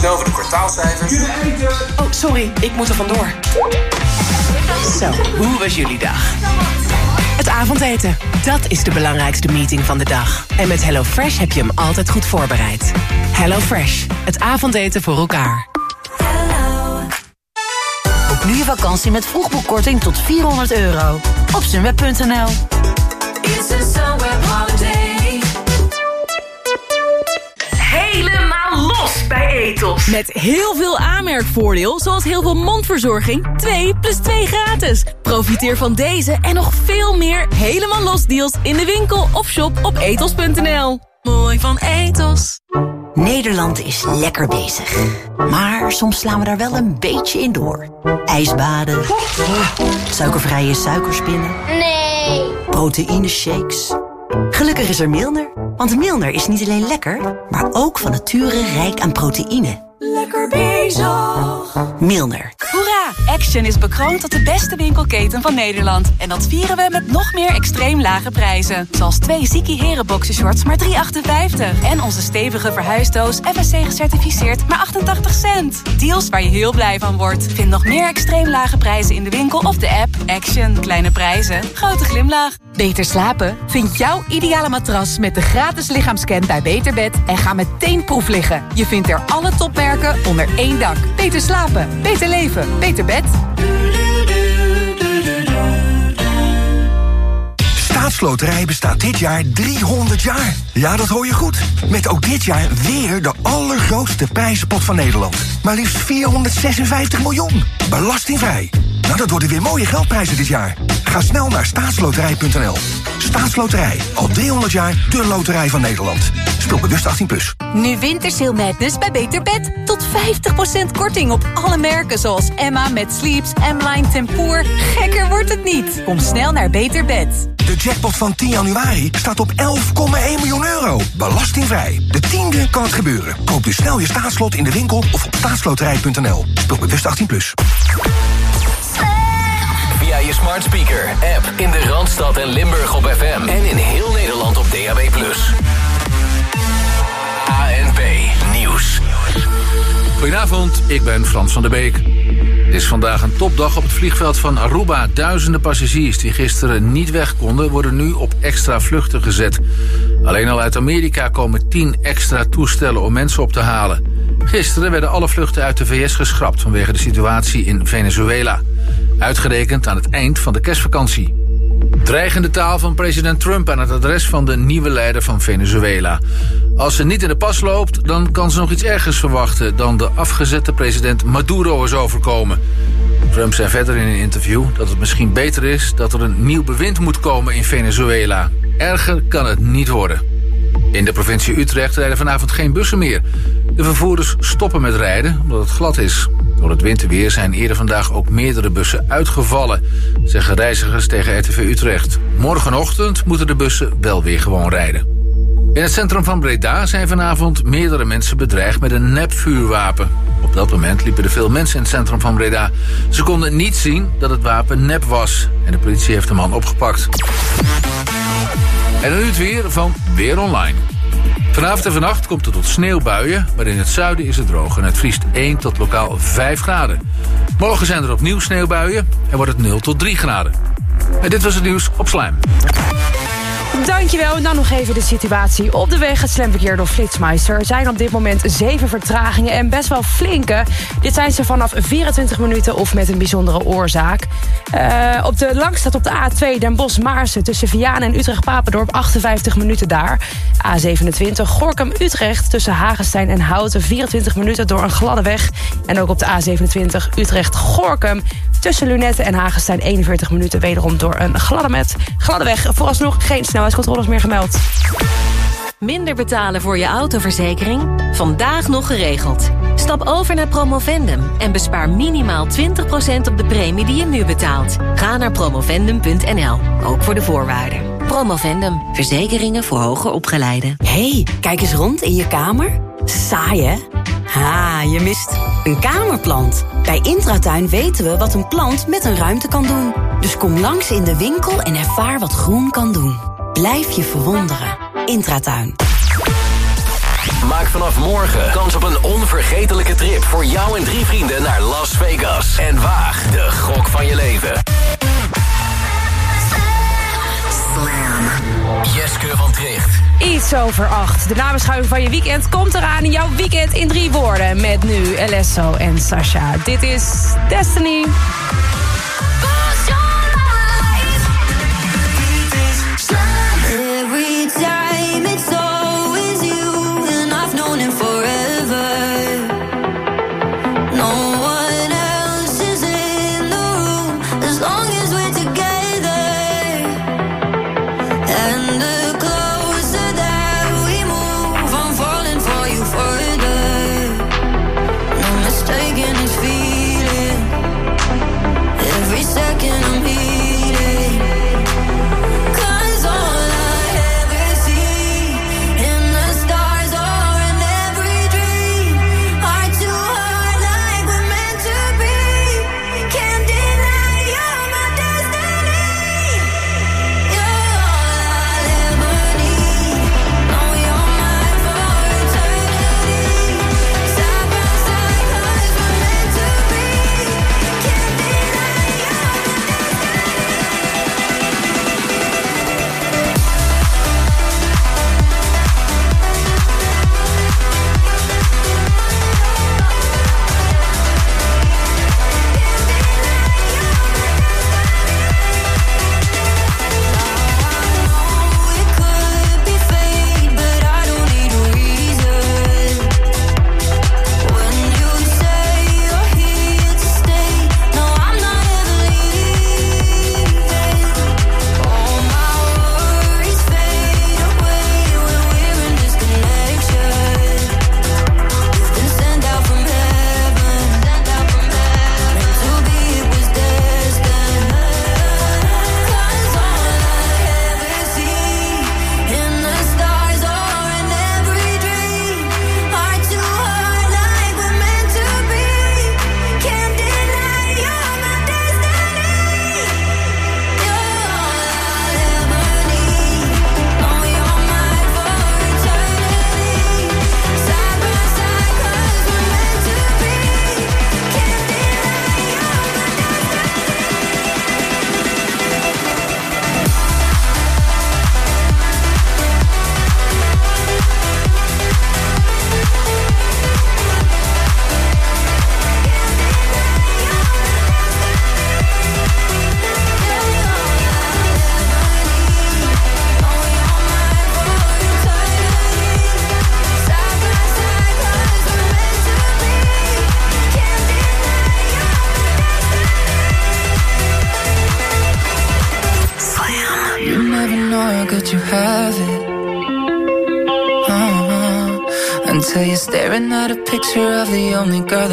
kwartaalcijfers. Oh, sorry, ik moet er vandoor. Zo, hoe was jullie dag? Het avondeten, dat is de belangrijkste meeting van de dag. En met HelloFresh heb je hem altijd goed voorbereid. HelloFresh, het avondeten voor elkaar. Boek nu je vakantie met vroegboekkorting tot 400 euro. Op sunweb.nl Helemaal los bij Etos. Met heel veel aanmerkvoordeel, zoals heel veel mondverzorging. 2 plus 2 gratis. Profiteer van deze en nog veel meer helemaal los deals in de winkel of shop op etos.nl. Mooi van Etos. Nederland is lekker bezig. Maar soms slaan we daar wel een beetje in door. Ijsbaden. Suikervrije suikerspinnen. Nee. Proteïne shakes. Gelukkig is er Milner. Want Milner is niet alleen lekker, maar ook van nature rijk aan proteïne. Lekker bezig. Milner. Hoera! Action is bekroond tot de beste winkelketen van Nederland. En dat vieren we met nog meer extreem lage prijzen. Zoals twee Ziki Heren boxershorts maar 3,58. En onze stevige verhuisdoos FSC gecertificeerd maar 88 cent. Deals waar je heel blij van wordt. Vind nog meer extreem lage prijzen in de winkel of de app. Action. Kleine prijzen. Grote glimlach. Beter slapen? Vind jouw ideale matras met de gratis lichaamscan bij Beterbed en ga meteen proef liggen. Je vindt er alle topmerken onder één dak. Beter slapen, beter leven, beter bed. Staatsloterij bestaat dit jaar 300 jaar. Ja, dat hoor je goed. Met ook dit jaar weer de allergrootste prijzenpot van Nederland. Maar liefst 456 miljoen. Belastingvrij. Nou, dat worden weer mooie geldprijzen dit jaar. Ga snel naar staatsloterij.nl. Staatsloterij. Al 300 jaar de loterij van Nederland. Speel bewust 18+. Plus. Nu Wintersail Madness bij Beter Bed. Tot 50% korting op alle merken zoals Emma met Sleeps, M-Line Tempoor. Gekker wordt het niet. Kom snel naar Beter Bed. De jackpot van 10 januari staat op 11,1 miljoen euro. Belastingvrij. De tiende kan het gebeuren. Koop dus snel je staatslot in de winkel of op staatsloterij.nl. Speel bewust 18+. Plus. Via je smart speaker, app in de Randstad en Limburg op FM. En in heel Nederland op DAB+. Goedenavond, ik ben Frans van der Beek. Het is vandaag een topdag op het vliegveld van Aruba. Duizenden passagiers die gisteren niet weg konden... worden nu op extra vluchten gezet. Alleen al uit Amerika komen 10 extra toestellen om mensen op te halen. Gisteren werden alle vluchten uit de VS geschrapt... vanwege de situatie in Venezuela. Uitgerekend aan het eind van de kerstvakantie. Dreigende taal van president Trump aan het adres van de nieuwe leider van Venezuela. Als ze niet in de pas loopt, dan kan ze nog iets ergers verwachten... dan de afgezette president Maduro is overkomen. Trump zei verder in een interview dat het misschien beter is... dat er een nieuw bewind moet komen in Venezuela. Erger kan het niet worden. In de provincie Utrecht rijden vanavond geen bussen meer. De vervoerders stoppen met rijden omdat het glad is. Door het winterweer zijn eerder vandaag ook meerdere bussen uitgevallen... zeggen reizigers tegen RTV Utrecht. Morgenochtend moeten de bussen wel weer gewoon rijden. In het centrum van Breda zijn vanavond meerdere mensen bedreigd met een nepvuurwapen. Op dat moment liepen er veel mensen in het centrum van Breda. Ze konden niet zien dat het wapen nep was. En de politie heeft de man opgepakt. En dan nu het weer van Weer Online. Vanavond en vannacht komt het tot sneeuwbuien, maar in het zuiden is het droog en het vriest 1 tot lokaal 5 graden. Morgen zijn er opnieuw sneeuwbuien en wordt het 0 tot 3 graden. En dit was het nieuws op Slijm. Dankjewel. En dan nog even de situatie op de weg. Het slemverkeer door Flitsmeister. Er zijn op dit moment zeven vertragingen en best wel flinke. Dit zijn ze vanaf 24 minuten of met een bijzondere oorzaak. Uh, op de langstaat op de A2 Den Bosch-Maarsen... tussen Vianen en Utrecht-Papendorp 58 minuten daar. A27 Gorkum-Utrecht tussen Hagenstein en Houten... 24 minuten door een gladde weg. En ook op de A27 Utrecht-Gorkum... tussen Lunette en Hagenstein 41 minuten... wederom door een gladde, met, gladde weg. Vooralsnog geen snelheidscontroles meer gemeld. Minder betalen voor je autoverzekering? Vandaag nog geregeld. Stap over naar Promovendum en bespaar minimaal 20% op de premie die je nu betaalt. Ga naar promovendum.nl, ook voor de voorwaarden. Promovendum, verzekeringen voor hoger opgeleiden. hey, kijk eens rond in je kamer. Saai, hè? Ha, je mist een kamerplant. Bij Intratuin weten we wat een plant met een ruimte kan doen. Dus kom langs in de winkel en ervaar wat groen kan doen. Blijf je verwonderen. Intratuin. Maak vanaf morgen kans op een onvergetelijke trip voor jou en drie vrienden naar Las Vegas. En waag de gok van je leven. Slam. Jeske van Tricht. Iets over acht. De namenschuiving van je weekend komt eraan. in Jouw weekend in drie woorden. Met nu Alesso en Sasha. Dit is Destiny. наверняка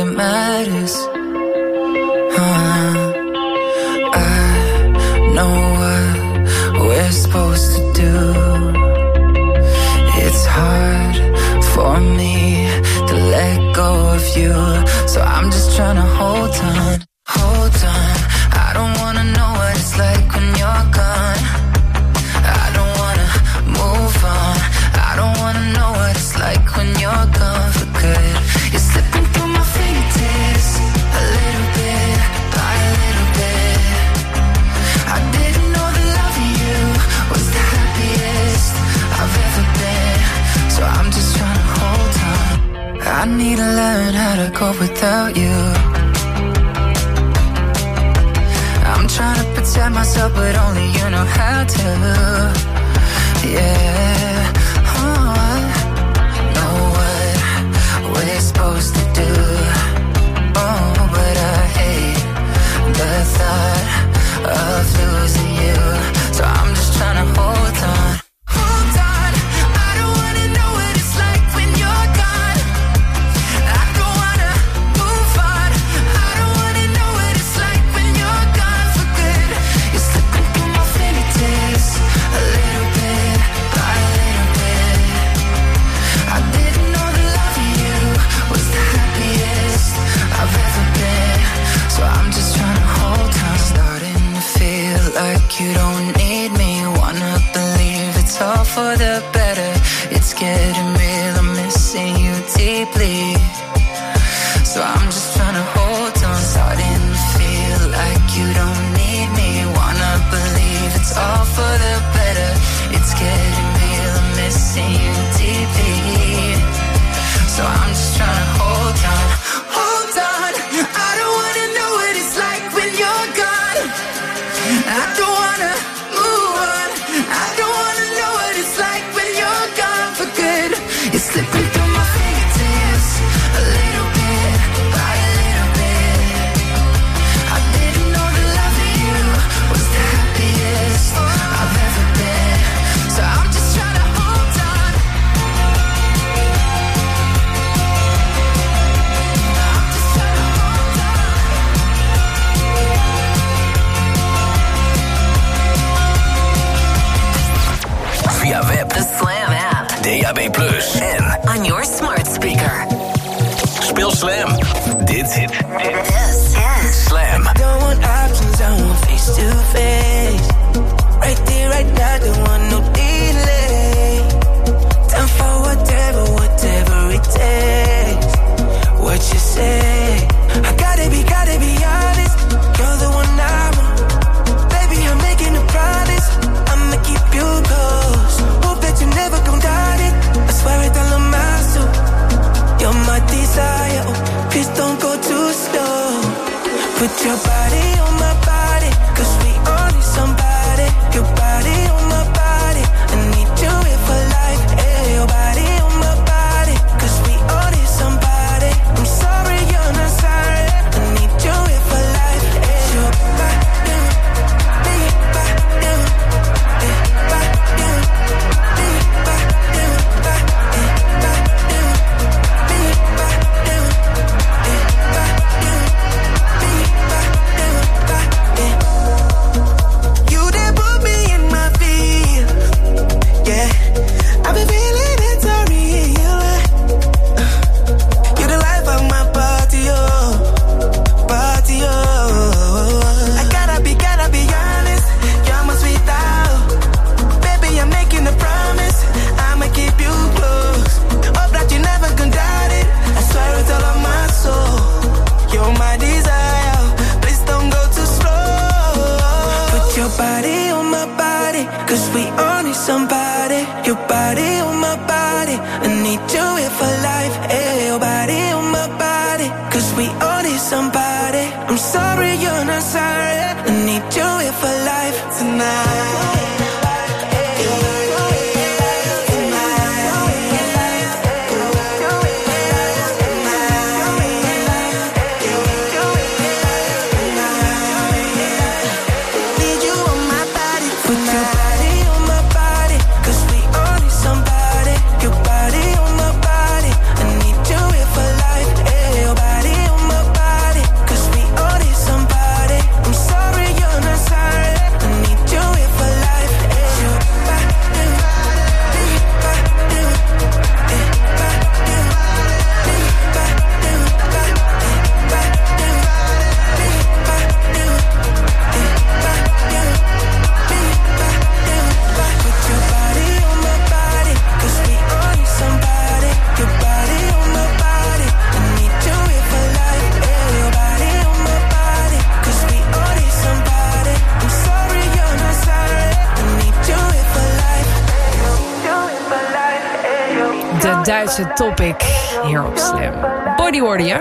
topic hier op Slam. Body je.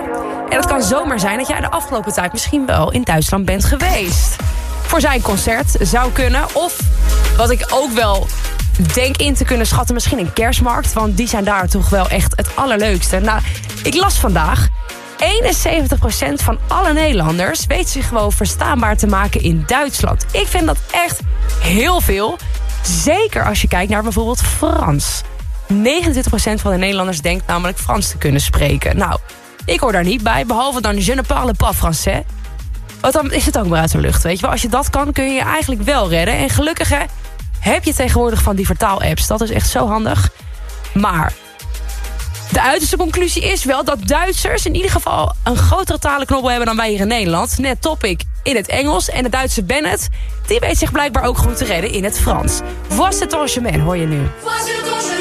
En het kan zomaar zijn dat jij de afgelopen tijd misschien wel in Duitsland bent geweest. Voor zijn concert zou kunnen. Of wat ik ook wel denk in te kunnen schatten, misschien een kerstmarkt. Want die zijn daar toch wel echt het allerleukste. Nou, ik las vandaag 71% van alle Nederlanders weet zich gewoon verstaanbaar te maken in Duitsland. Ik vind dat echt heel veel. Zeker als je kijkt naar bijvoorbeeld Frans. 29% van de Nederlanders denkt namelijk Frans te kunnen spreken. Nou, ik hoor daar niet bij, behalve dan je ne parle pas français. Want dan is het ook maar uit de lucht, weet je wel. Als je dat kan, kun je je eigenlijk wel redden. En gelukkig heb je tegenwoordig van die vertaal-apps. Dat is echt zo handig. Maar de uiterste conclusie is wel dat Duitsers in ieder geval... een grotere talenknobbel hebben dan wij hier in Nederland. Net topic in het Engels. En de Duitse Bennett, die weet zich blijkbaar ook goed te redden in het Frans. Was het hoor je nu. Was het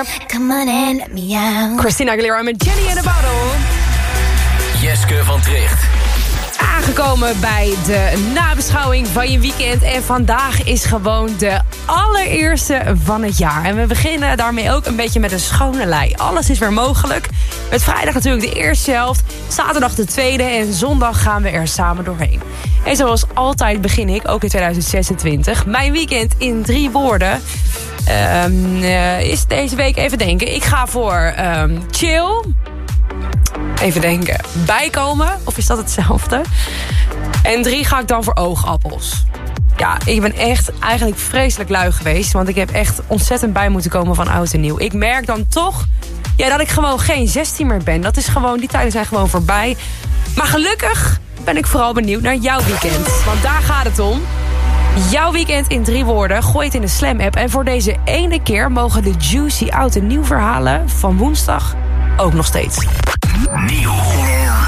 Come, on and let me out. Christina Aguilera met Jenny in a Bottle. Jeske van Tricht. Aangekomen bij de nabeschouwing van je weekend. En vandaag is gewoon de allereerste van het jaar. En we beginnen daarmee ook een beetje met een schone lei. Alles is weer mogelijk. Met vrijdag natuurlijk de eerste helft. Zaterdag de tweede. En zondag gaan we er samen doorheen. En zoals altijd begin ik, ook in 2026, mijn weekend in drie woorden. Ehm, eh, is deze week even denken. Ik ga voor ehm, chill. Even denken. Bijkomen. Of is dat hetzelfde? En drie ga ik dan voor oogappels. Ja, ik ben echt eigenlijk vreselijk lui geweest. Want ik heb echt ontzettend bij moeten komen van oud en nieuw. Ik merk dan toch ja, dat ik gewoon geen 16 meer ben. Dat is gewoon, die tijden zijn gewoon voorbij. Maar gelukkig ben ik vooral benieuwd naar jouw weekend. Want daar gaat het om. Jouw weekend in drie woorden. Gooi het in de Slam app. En voor deze ene keer mogen de juicy oud en nieuw verhalen van woensdag ook nog steeds. Nieuw.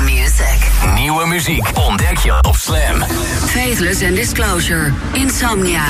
Music. Nieuwe muziek ontdek je op Slam. Faithless and Disclosure. Insomnia.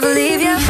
never leave you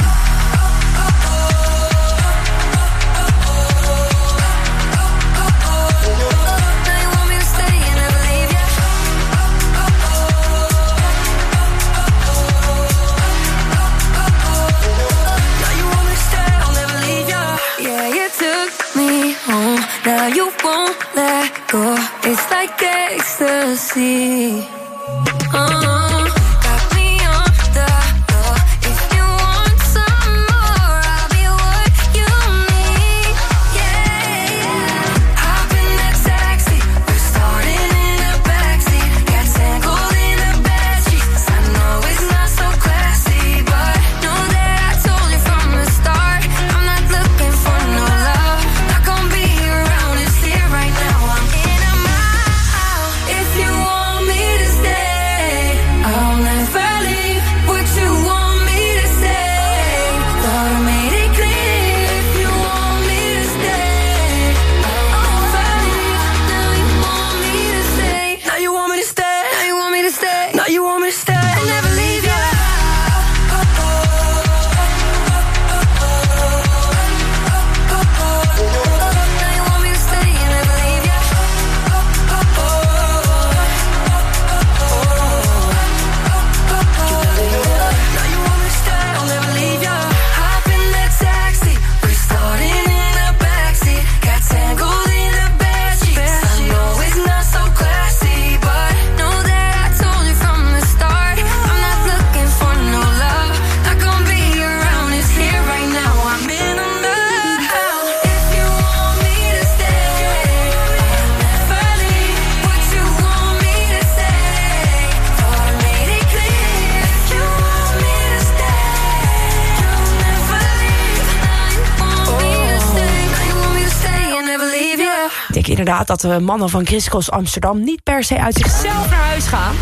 inderdaad dat de mannen van Christos Amsterdam... niet per se uit zichzelf naar huis gaan.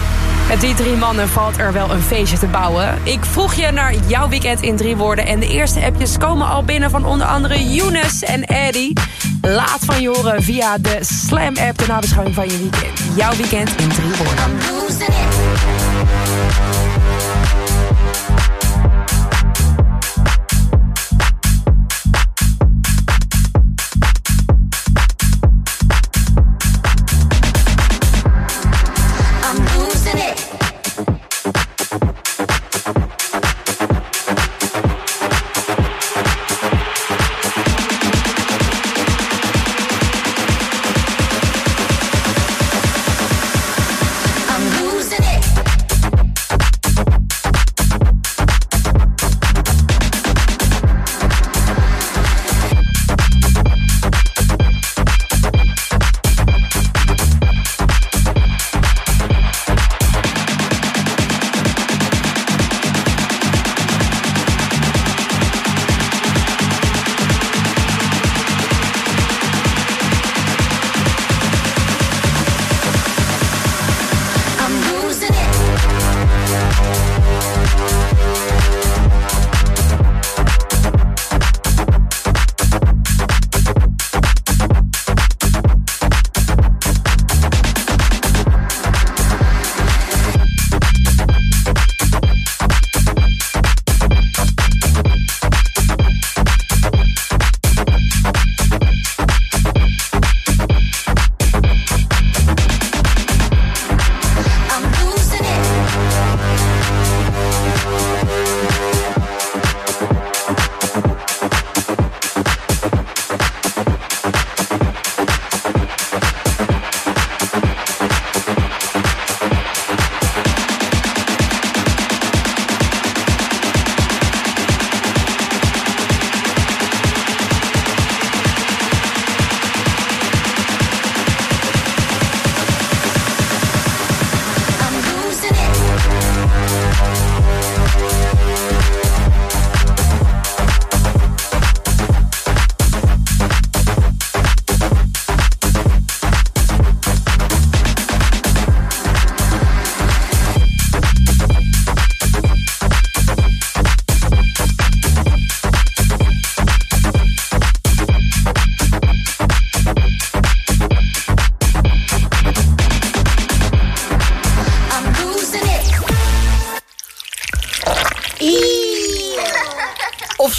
Met die drie mannen valt er wel een feestje te bouwen. Ik vroeg je naar jouw weekend in drie woorden... en de eerste appjes komen al binnen van onder andere Younes en Eddy. Laat van je horen via de Slam-app... de nabeschouwing van je weekend. Jouw weekend in drie woorden.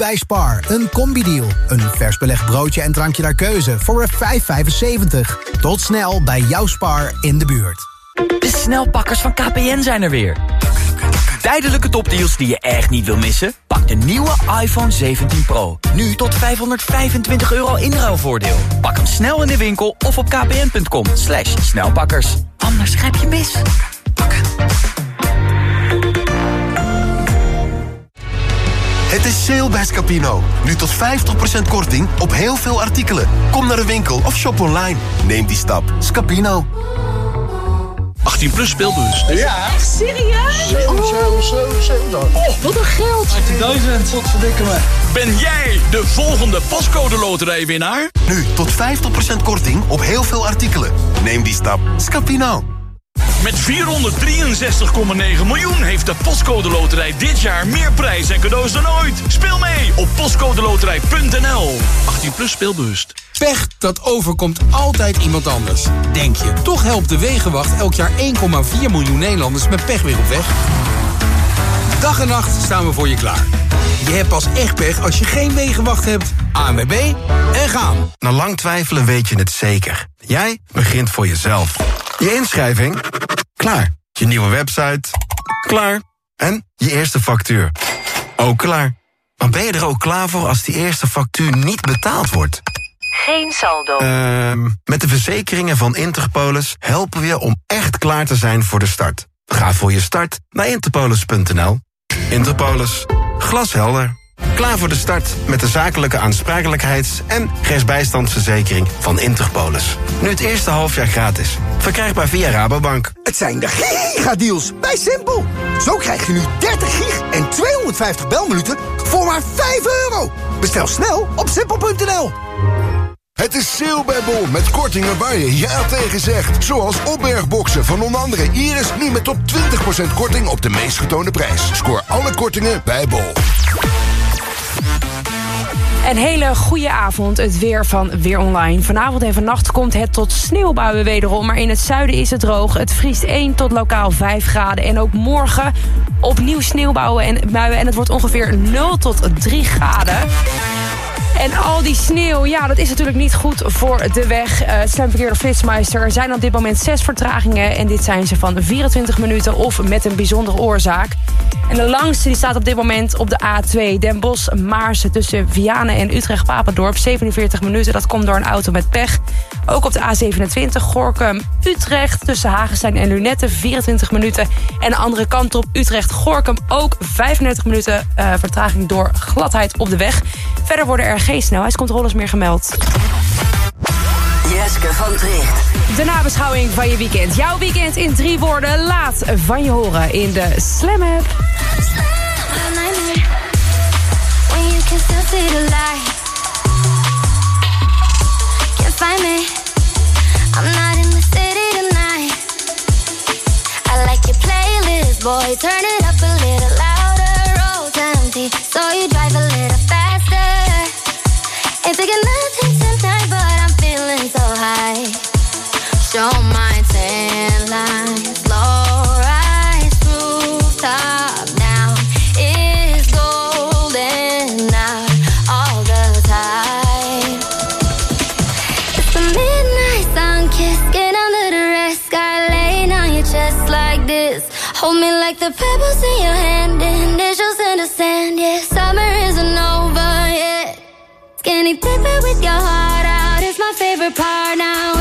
Bij Spar, een combi-deal. Een vers belegd broodje en drankje naar keuze voor 5,75. Tot snel bij jouw Spar in de buurt. De snelpakkers van KPN zijn er weer. Tijdelijke topdeals die je echt niet wil missen? Pak de nieuwe iPhone 17 Pro. Nu tot 525 euro inruilvoordeel. Pak hem snel in de winkel of op kpn.com. Slash snelpakkers. Anders grijp je mis. Het is sale bij Scapino. Nu tot 50% korting op heel veel artikelen. Kom naar de winkel of shop online. Neem die stap. Scapino. 18 plus speelbus. Ja. Echt serieus? 7, 7, 7, 7. Oh, wat een geld. 18.000. Wat verdikken me. Ben jij de volgende pascode loterijwinnaar? Nu tot 50% korting op heel veel artikelen. Neem die stap. Scapino. Met 463,9 miljoen heeft de Postcode Loterij dit jaar meer prijs en cadeaus dan ooit. Speel mee op postcodeloterij.nl. 18 plus speelbewust. Pech, dat overkomt altijd iemand anders. Denk je, toch helpt de Wegenwacht elk jaar 1,4 miljoen Nederlanders met pech weer op weg? Dag en nacht staan we voor je klaar. Je hebt pas echt pech als je geen Wegenwacht hebt. ANWB en gaan. Na lang twijfelen weet je het zeker. Jij begint voor jezelf. Je inschrijving? Klaar. Je nieuwe website? Klaar. En je eerste factuur? Ook klaar. Maar ben je er ook klaar voor als die eerste factuur niet betaald wordt? Geen saldo. Ehm met de verzekeringen van Interpolis helpen we je om echt klaar te zijn voor de start. Ga voor je start naar interpolis.nl. Interpolis. Glashelder. Klaar voor de start met de zakelijke aansprakelijkheids- en rechtsbijstandsverzekering van Interpolis. Nu het eerste halfjaar gratis. Verkrijgbaar via Rabobank. Het zijn de gigadeals bij Simpel. Zo krijg je nu 30 gig en 250 belminuten voor maar 5 euro. Bestel snel op simpel.nl. Het is sale bij Bol met kortingen waar je ja tegen zegt. Zoals opbergboxen van onder andere Iris nu met tot 20% korting op de meest getoonde prijs. Scoor alle kortingen bij Bol. Een hele goede avond, het weer van Weer Online. Vanavond en vannacht komt het tot sneeuwbuien wederom. Maar in het zuiden is het droog. Het vriest 1 tot lokaal 5 graden. En ook morgen opnieuw sneeuwbuien en buien. En het wordt ongeveer 0 tot 3 graden. En al die sneeuw, ja, dat is natuurlijk niet goed voor de weg. Uh, het stemverkeer door Flitsmeister. Er zijn op dit moment zes vertragingen. En dit zijn ze van 24 minuten of met een bijzondere oorzaak. En de langste die staat op dit moment op de A2. Den Bosch, Maarsen tussen Vianen en Utrecht-Papendorp. 47 minuten, dat komt door een auto met pech. Ook op de A27 Gorkum, Utrecht tussen Hagenstein en Lunette. 24 minuten. En de andere kant op Utrecht-Gorkum ook 35 minuten uh, vertraging door gladheid op de weg. Verder worden er geen snelheidscontroles meer gemeld. Jeske van Tricht. De nabeschouwing van je weekend. Jouw weekend in drie woorden. Laat van je horen in de Slam App. When you can still see the light. Can't find me. I'm not in the city tonight. I like your playlist, boy. Turn it up a little louder. Road's empty, so you drive a little faster. Ain't nothing tonight, but I'm feeling so high. Show rise, rooftop is golden out all the time. It's the midnight sun kiss, get under the red sky, laying on your chest like this. Hold me like the pebbles in your hand, and initials in the sand. Yeah, summer isn't over. Skinny dipping with your heart out is my favorite part. Now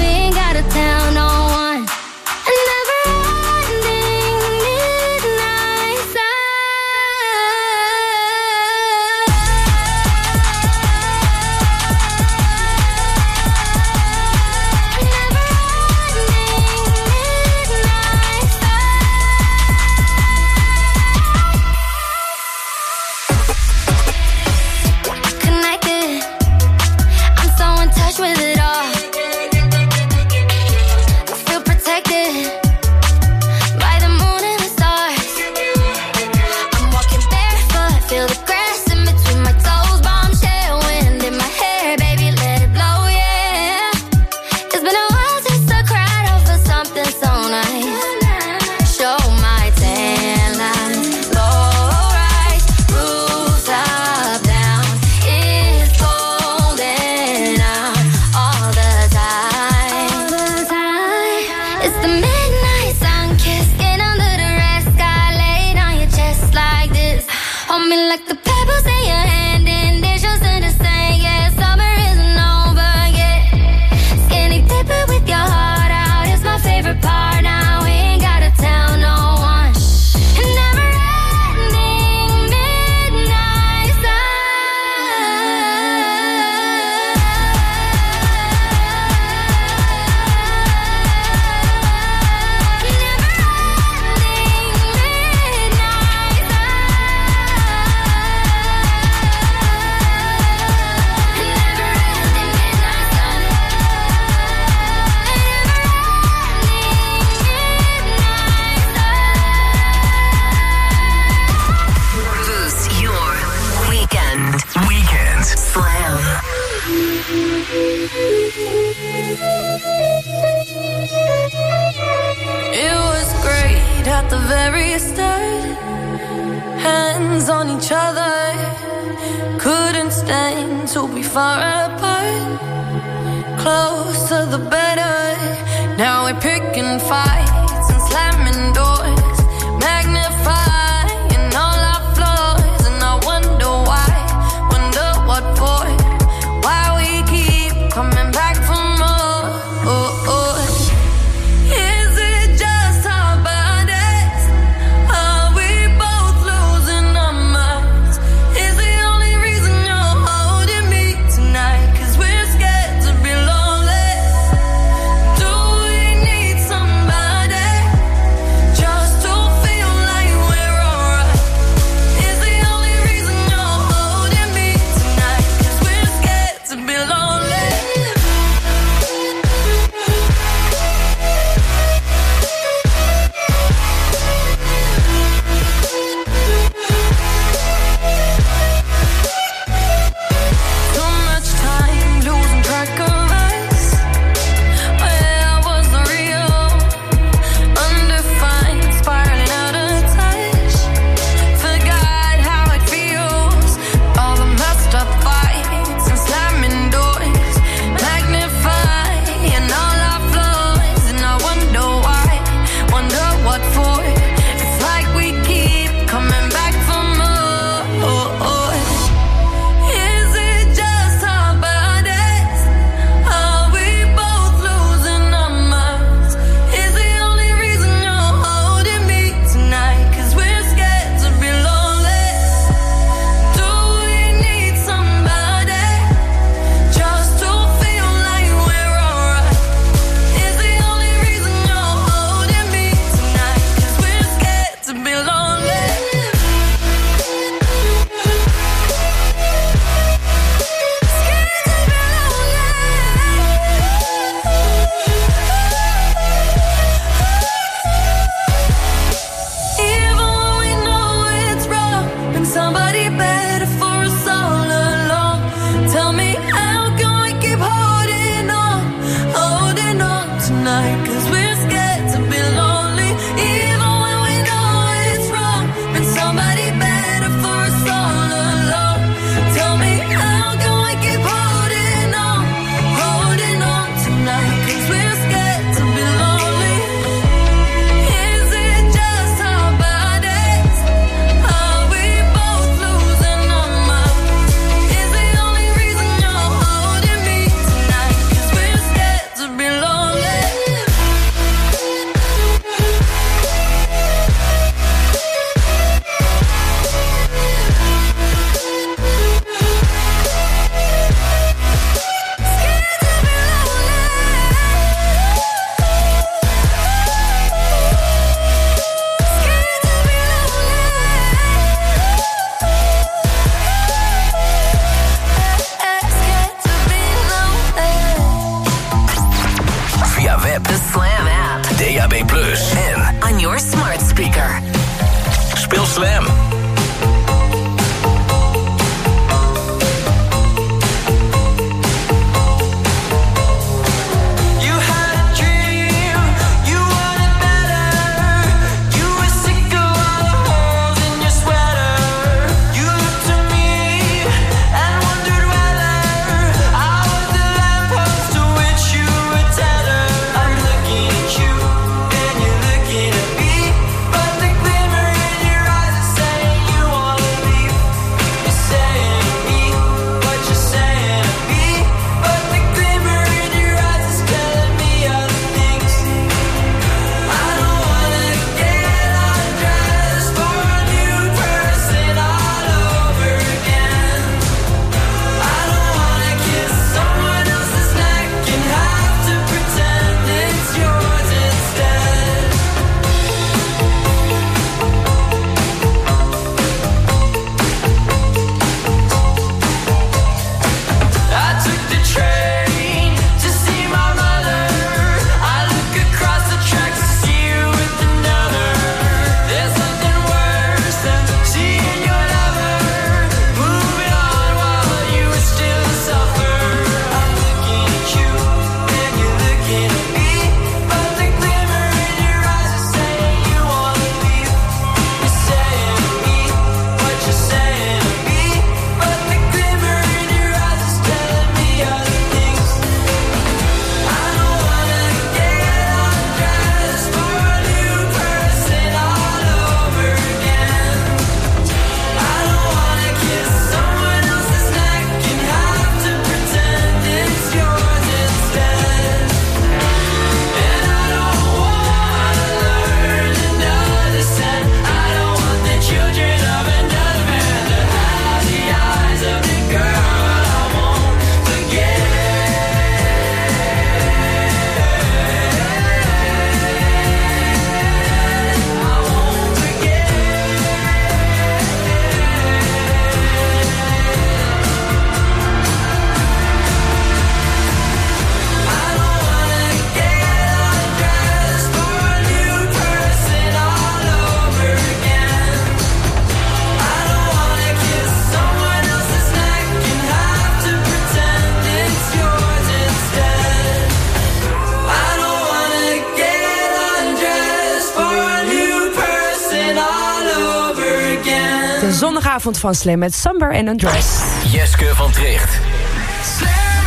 avond van Slam met Summer en Undressed. Jeske van Tricht.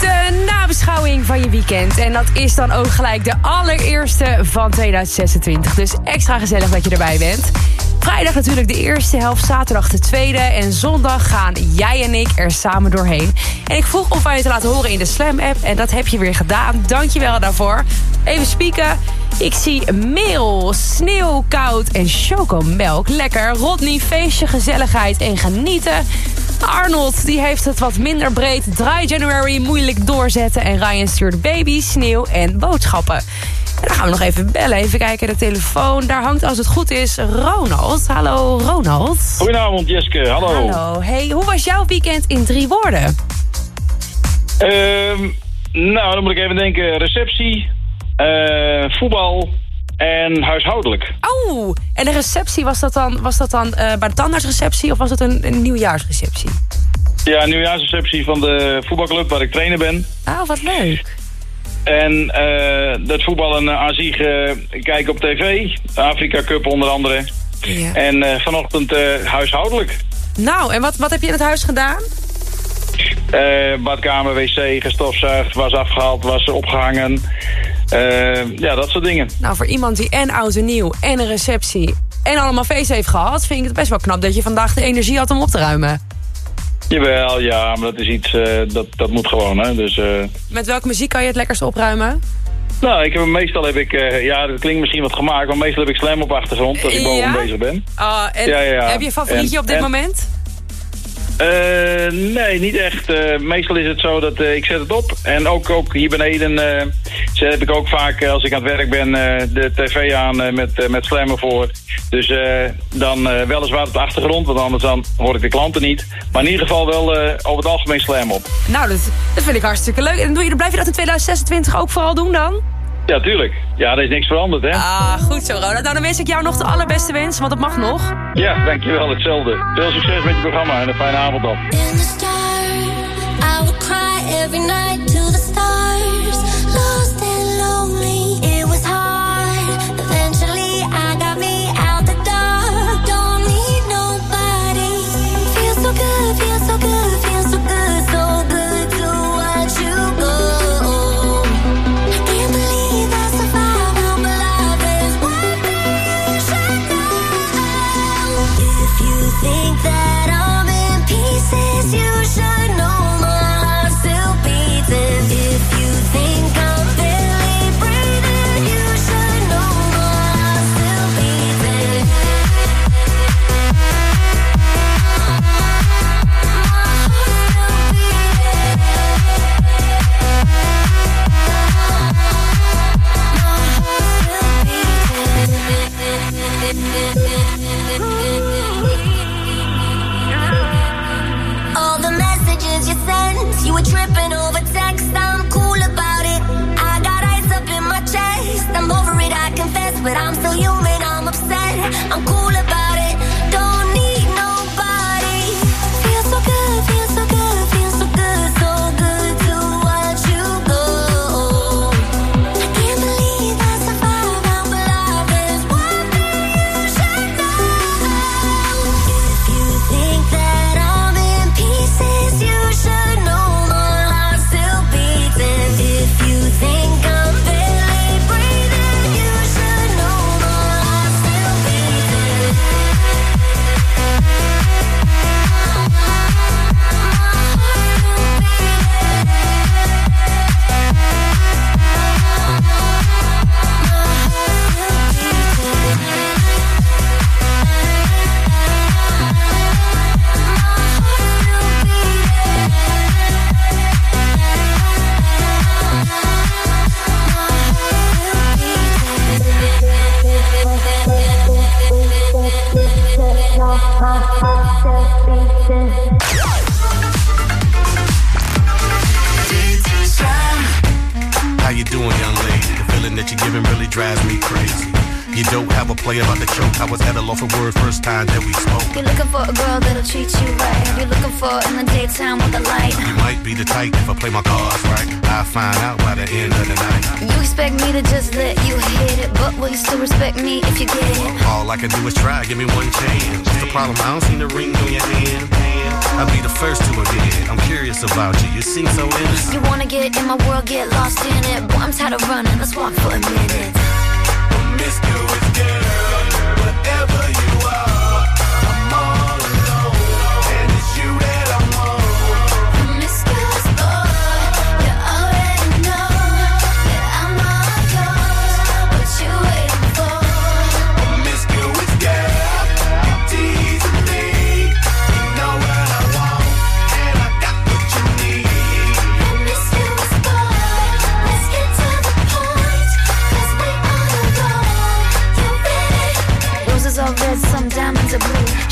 De nabeschouwing van je weekend. En dat is dan ook gelijk de allereerste van 2026. Dus extra gezellig dat je erbij bent. Vrijdag natuurlijk de eerste helft, zaterdag de tweede. En zondag gaan jij en ik er samen doorheen. En ik vroeg of wij je te laten horen in de Slam-app. En dat heb je weer gedaan. Dankjewel daarvoor. Even spieken. Ik zie meel, sneeuw, koud en chocomelk. Lekker. Rodney, feestje, gezelligheid en genieten. Arnold die heeft het wat minder breed. Dry January moeilijk doorzetten. En Ryan stuurt baby, sneeuw en boodschappen. En dan gaan we nog even bellen. Even kijken, de telefoon. Daar hangt als het goed is Ronald. Hallo Ronald. Goedenavond Jeske, hallo. Hallo. Hey, hoe was jouw weekend in drie woorden? Ehm, nou, dan moet ik even denken. Receptie, voetbal en huishoudelijk. Oh, en de receptie, was dat dan, was dat dan eh, bij de tandartsreceptie of was het een, een nieuwjaarsreceptie? Ja, nieuwjaarsreceptie van de voetbalclub waar ik trainer ben. Oh, wat leuk. En eh dat voetballen uh, aan zich eh, kijken op tv. De Afrika Cup onder andere. Ja. En eh, vanochtend eh, huishoudelijk. Nou, en wat, wat heb je in het huis gedaan? Eh, badkamer, wc, gestofzuigd, was afgehaald, was opgehangen. Eh, ja, dat soort dingen. Nou, voor iemand die en oud en nieuw en een receptie en allemaal feest heeft gehad... vind ik het best wel knap dat je vandaag de energie had om op te ruimen. Jawel, ja, maar dat is iets, eh, dat, dat moet gewoon, hè. Dus, eh, Met welke muziek kan je het lekkerst opruimen? nou, ik heb, meestal heb ik, eh, ja, dat klinkt misschien wat gemaakt, maar meestal heb ik slam op achtergrond als ik boven Ja? bezig ben. Ah, en Ja, ja, ja. Heb je een favorietje En- op dit en- moment? Eh, nee, niet echt. Eh, meestal is het zo dat eh, ik zet het op. En ook, ook hier beneden zet ik ook vaak, als ik aan het werk ben, de tv aan met, met slammen voor. Dus dan weliswaar op de achtergrond, want anders dan hoor ik de klanten niet. Maar in ieder geval wel over het algemeen slam op. Nou, dat, vind ik hartstikke leuk. En doe je, blijf je dat in 2026 ook vooral doen dan? Ja, tuurlijk. Ja, er is niks veranderd, hè? Ah, goed zo, Ronald. Nou, dan wens ik jou nog de allerbeste wensen, want dat mag nog. Ja, dankjewel. Hetzelfde. Veel succes met je programma en een fijne avond nog. I would cry every night to the stars. Lost giving really drives me crazy. You don't have a play about the choke. I was at a loss for word first time that we spoke. You're looking for a girl that'll treat you right. You're looking for in the daytime with a light. You might be the type if I play my cards right. I'll find out by the end of the night. You expect expect me to just let you hit it, but will you still respect me if you get it? All I can do is try, give me one chance. What's the problem? I don't see the ring on your hand. I'll be the first to admit I'm curious about you. You seem so innocent. You wanna get in my world, get lost in it. Boy, I'm tired of running, let's walk for a minute. Promiscuous girl, whatever you are,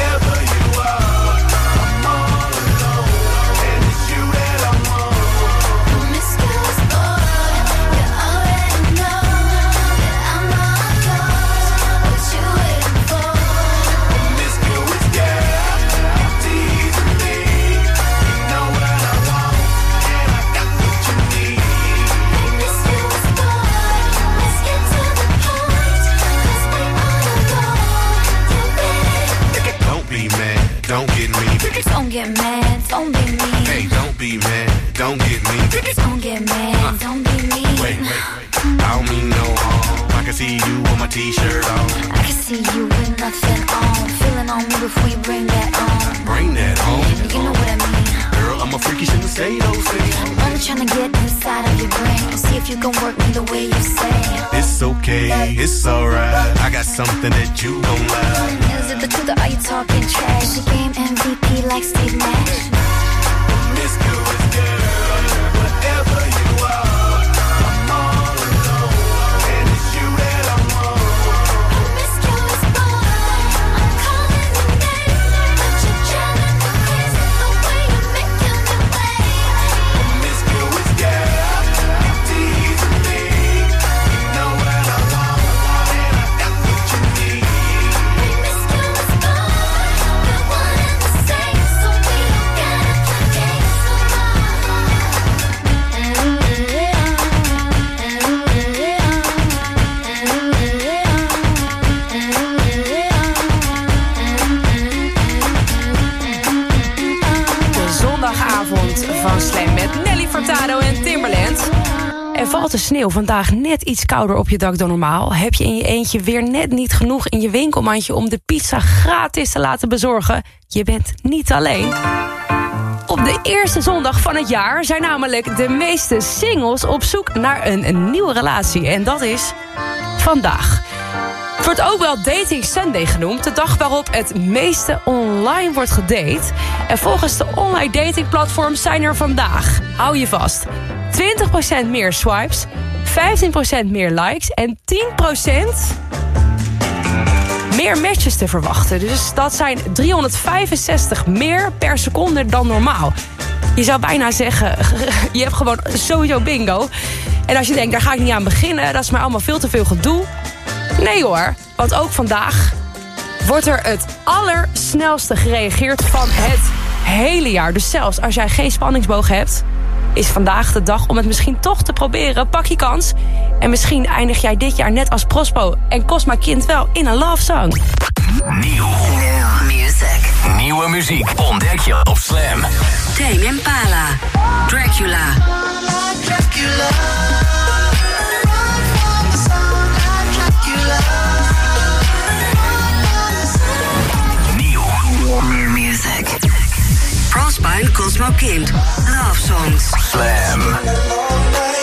ever kouder op je dak dan normaal. Heb je in je eentje weer net niet genoeg in je winkelmandje... om de pizza gratis te laten bezorgen? Je bent niet alleen. Op de eerste zondag van het jaar zijn namelijk de meeste singles op zoek naar een, nieuwe relatie. En dat is vandaag. Het wordt ook wel Dating Sunday genoemd. De dag waarop het meeste online wordt gedate. En volgens de online datingplatforms zijn er vandaag, hou je vast... 20% meer swipes, 15% meer likes en 10% meer matches te verwachten. Dus dat zijn 365 meer per seconde dan normaal. Je zou bijna zeggen, je hebt gewoon sowieso bingo. En als je denkt, daar ga ik niet aan beginnen... dat is maar allemaal veel te veel gedoe. Nee hoor, want ook vandaag wordt er het allersnelste gereageerd van het hele jaar. Dus zelfs als jij geen spanningsboog hebt... is vandaag de dag om het misschien toch te proberen. Pak je kans. En misschien eindig jij dit jaar net als Prospo... en Cosma Kind wel in een love song. Nieuw. Music. Nieuwe muziek ontdek je op Slam. Tame Impala. Dracula. Nieuw. Crossbone Cosmo Kind. Love songs. Slam.